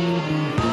Música